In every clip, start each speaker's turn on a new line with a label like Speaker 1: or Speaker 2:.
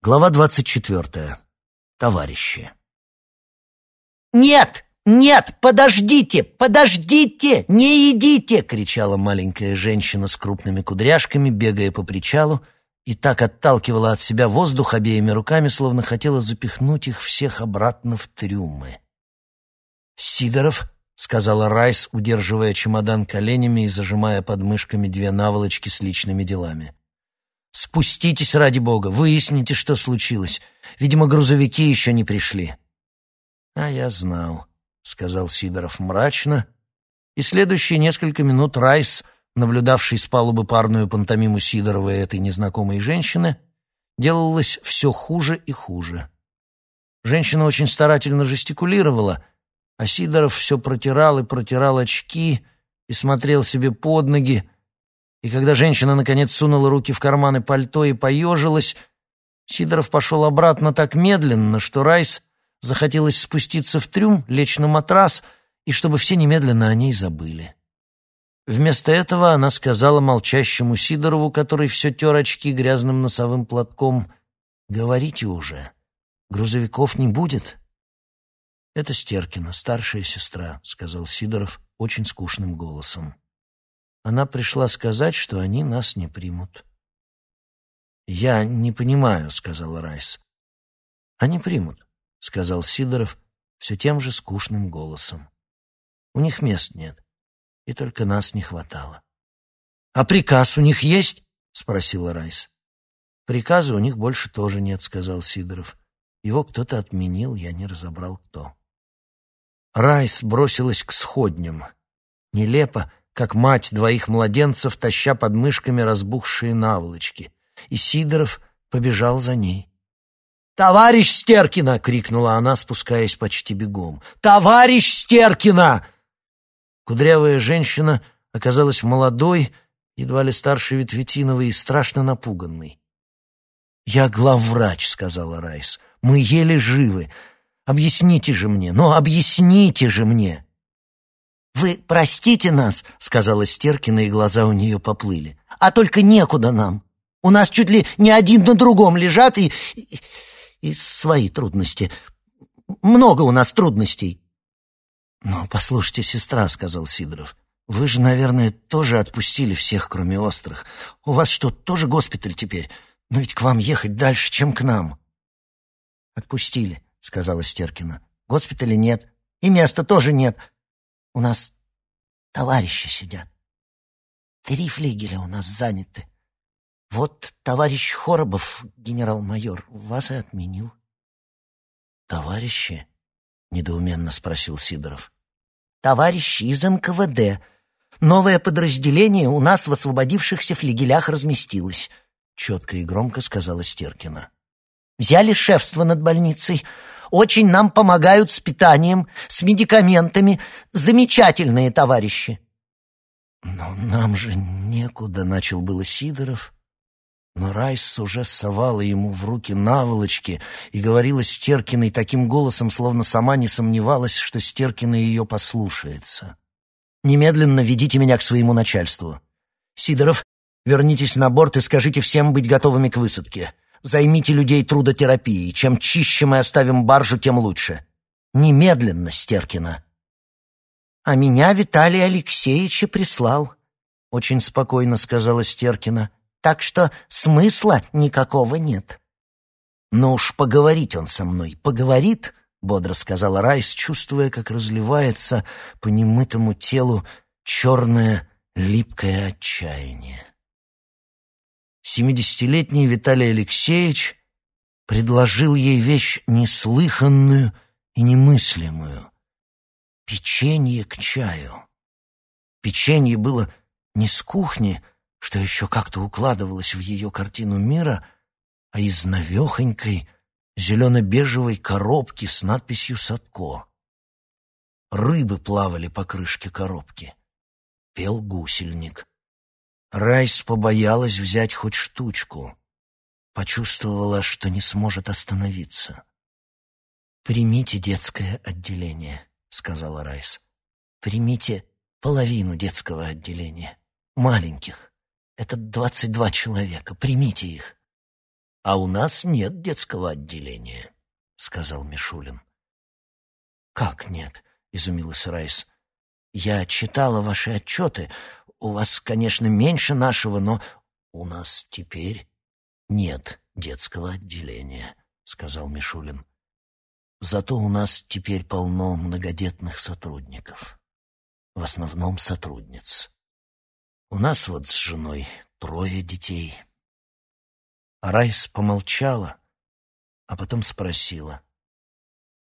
Speaker 1: Глава двадцать четвертая. Товарищи.
Speaker 2: «Нет! Нет! Подождите! Подождите! Не идите!» — кричала маленькая женщина с крупными кудряшками, бегая по причалу, и так отталкивала от себя воздух обеими руками, словно хотела запихнуть их всех обратно в трюмы. «Сидоров», — сказала Райс, удерживая чемодан коленями и зажимая под мышками две наволочки с личными делами. Спуститесь ради бога, выясните, что случилось. Видимо, грузовики еще не пришли. А я знал, сказал Сидоров мрачно, и следующие несколько минут Райс, наблюдавший с палубы парную пантомиму Сидорова и этой незнакомой женщины, делалось все хуже и хуже. Женщина очень старательно жестикулировала, а Сидоров все протирал и протирал очки и смотрел себе под ноги, и когда женщина наконец сунула руки в карманы пальто и поежилась, Сидоров пошел обратно так медленно, что Райс захотелось спуститься в трюм, лечь на матрас, и чтобы все немедленно о ней забыли. Вместо этого она сказала молчащему Сидорову, который все тер очки грязным носовым платком, «Говорите уже, грузовиков не будет?» «Это Стеркина, старшая сестра», — сказал Сидоров очень скучным голосом. Она пришла сказать, что они нас не примут. «Я не понимаю», — сказал Райс. «Они примут», — сказал Сидоров все тем же скучным голосом. «У них мест нет, и только нас не хватало». «А приказ у них есть?» — спросила Райс. «Приказа у них больше тоже нет», — сказал Сидоров. «Его кто-то отменил, я не разобрал, кто». Райс бросилась к сходням. Нелепо, как мать двоих младенцев, таща под мышками разбухшие наволочки. И Сидоров побежал за ней. «Товарищ Стеркина!» — крикнула она, спускаясь почти бегом. «Товарищ Стеркина!» Кудрявая женщина оказалась молодой, едва ли старше Ветветиновой и страшно напуганной. «Я главврач», — сказала Райс. «Мы еле живы. Объясните же мне, ну объясните же мне!» «Вы простите нас», — сказала Стеркина, и глаза у нее поплыли. «А только некуда нам. У нас чуть ли не один на другом лежат и... и, и свои трудности. Много у нас трудностей». «Но послушайте, сестра», — сказал Сидоров, — «вы же, наверное, тоже отпустили всех, кроме острых. У вас что, тоже госпиталь теперь? Но ведь к вам ехать дальше, чем к нам». «Отпустили», — сказала Стеркина. «Госпиталя нет, и места тоже нет. У нас товарищи сидят. Три флигеля у нас заняты. Вот товарищ Хоробов, генерал-майор, вас и отменил. «Товарищи?» — недоуменно спросил Сидоров. «Товарищи из НКВД. Новое подразделение у нас в освободившихся флигелях разместилось», — четко и громко сказала Стеркина. «Взяли шефство над больницей, очень нам помогают с питанием, с медикаментами. Замечательные товарищи. Но нам же некуда, начал было Сидоров. Но Райс уже совала ему в руки наволочки и говорила Стеркиной таким голосом, словно сама не сомневалась, что Стеркина ее послушается. «Немедленно ведите меня к своему начальству. Сидоров, вернитесь на борт и скажите всем быть готовыми к высадке. Займите людей трудотерапией. Чем чище мы оставим баржу, тем лучше. Немедленно, Стеркина. А меня Виталий Алексеевич прислал, очень спокойно сказала Стеркина. Так что смысла никакого нет. Ну уж поговорить он со мной, поговорит, бодро сказала Райс, чувствуя, как разливается по немытому телу черное липкое отчаяние. Семидесятилетний Виталий Алексеевич предложил ей вещь неслыханную и немыслимую — печенье к чаю. Печенье было не с кухни, что еще как-то укладывалось в ее картину мира, а из навехонькой зелено-бежевой коробки с надписью «Садко». Рыбы плавали по крышке коробки. Пел гусельник. Райс побоялась взять хоть штучку. Почувствовала, что не сможет остановиться. «Примите детское отделение», — сказала Райс. «Примите половину детского отделения. Маленьких. Это двадцать два человека. Примите их». «А у нас нет детского отделения», — сказал Мишулин. «Как нет?» — изумилась Райс. «Я читала ваши отчеты. У вас, конечно, меньше нашего, но у нас теперь нет детского отделения», — сказал Мишулин. «Зато у нас теперь полно многодетных сотрудников. В основном сотрудниц. У нас вот с женой трое детей». Райс помолчала, а потом спросила.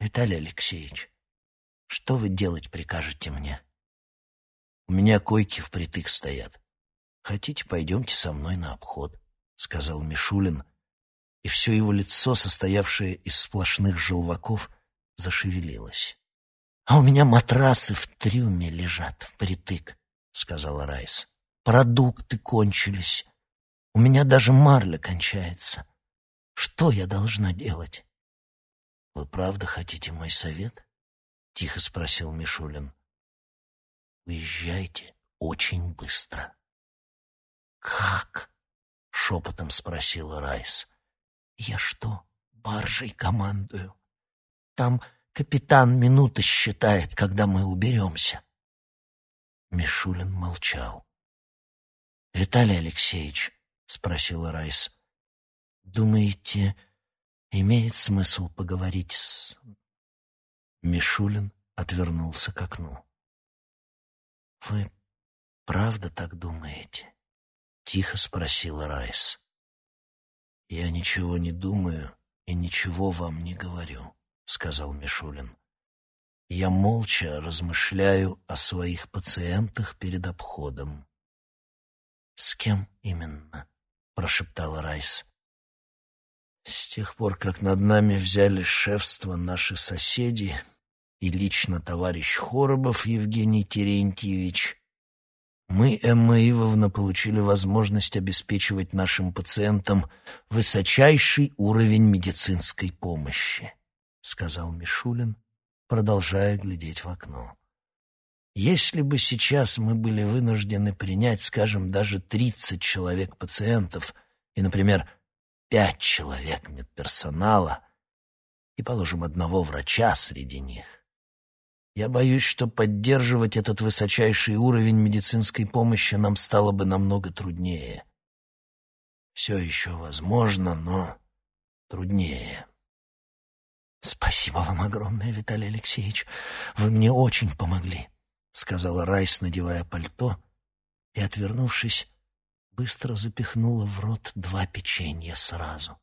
Speaker 2: «Виталий Алексеевич, что вы делать прикажете мне?» «У меня койки впритык стоят. Хотите, пойдемте со мной на обход», — сказал Мишулин, и все его лицо, состоявшее из сплошных желваков, зашевелилось. «А у меня матрасы в трюме лежат впритык», — сказала Райс. «Продукты кончились. У меня даже марля кончается. Что я должна делать? Вы правда хотите мой совет? Тихо спросил Мишулин. Уезжайте очень быстро. Как? Шепотом спросила Райс. Я что, баржей командую? Там капитан минуты считает, когда мы уберемся. Мишулин молчал. Виталий Алексеевич, — спросила Райс. «Думаете, имеет смысл поговорить с...» Мишулин отвернулся к окну. «Вы правда так думаете?» — тихо спросила Райс. «Я ничего не думаю и ничего вам не говорю», — сказал Мишулин. «Я молча размышляю о своих пациентах перед обходом». «С кем именно?» — прошептала Райс. «С тех пор, как над нами взяли шефство наши соседи и лично товарищ Хоробов Евгений Терентьевич, мы, Эмма Ивовна, получили возможность обеспечивать нашим пациентам высочайший уровень медицинской помощи», — сказал Мишулин, продолжая глядеть в окно. Если бы сейчас мы были вынуждены принять, скажем, даже 30 человек пациентов и, например, 5 человек медперсонала, и, положим, одного врача среди них, я боюсь, что поддерживать этот высочайший уровень медицинской помощи нам стало бы намного труднее. Все еще возможно, но труднее. Спасибо вам огромное, Виталий Алексеевич. Вы мне очень помогли. — сказала Райс, надевая пальто, и, отвернувшись, быстро запихнула в рот два печенья сразу.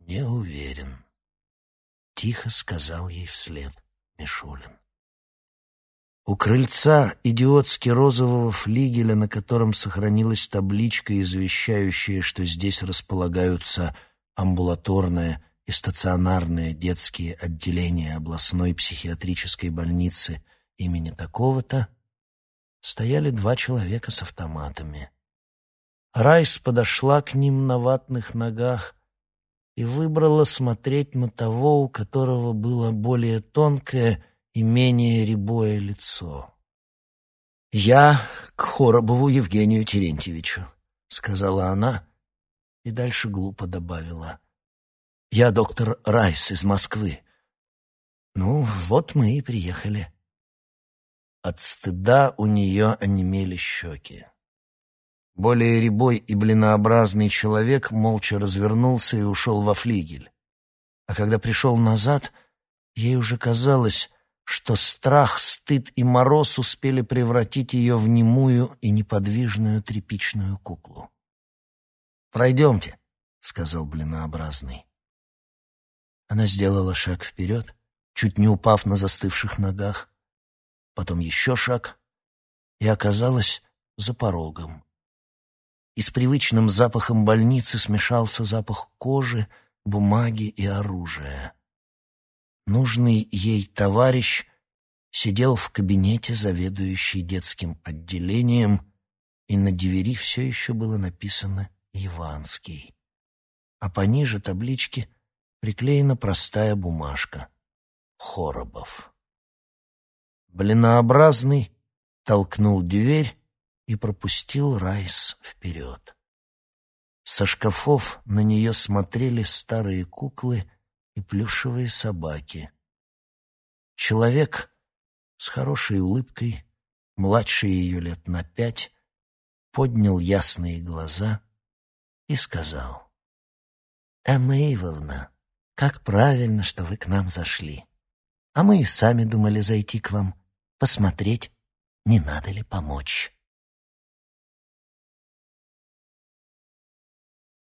Speaker 2: «Не уверен», — тихо сказал ей вслед Мишулин. У крыльца идиотски розового флигеля, на котором сохранилась табличка, извещающая, что здесь располагаются амбулаторные и стационарные детские отделения областной психиатрической больницы — имени такого-то стояли два человека с автоматами. Райс подошла к ним на ватных ногах и выбрала смотреть на того, у которого было более тонкое и менее рябое лицо. «Я к Хоробову Евгению Терентьевичу», — сказала она и дальше глупо добавила. «Я доктор Райс из Москвы. Ну, вот мы и приехали». От стыда у нее онемели щеки. Более рябой и блинообразный человек молча развернулся и ушел во флигель. А когда пришел назад, ей уже казалось, что страх, стыд и мороз успели превратить ее в немую и неподвижную тряпичную куклу. «Пройдемте», — сказал блинообразный. Она сделала шаг вперед, чуть не упав на застывших ногах, потом еще шаг и оказалась за порогом. И с привычным запахом больницы смешался запах кожи, бумаги и оружия. Нужный ей товарищ сидел в кабинете, заведующий детским отделением, и на двери все еще было написано «Иванский». А пониже таблички приклеена простая бумажка «Хоробов». Блинообразный толкнул дверь и пропустил Райс вперед. Со шкафов на нее смотрели старые куклы и плюшевые собаки. Человек с хорошей улыбкой, младше ее лет на пять, поднял ясные глаза и сказал. «Эмма Ивовна, как правильно, что вы к нам зашли. А мы и сами думали зайти к вам, посмотреть, не надо ли помочь».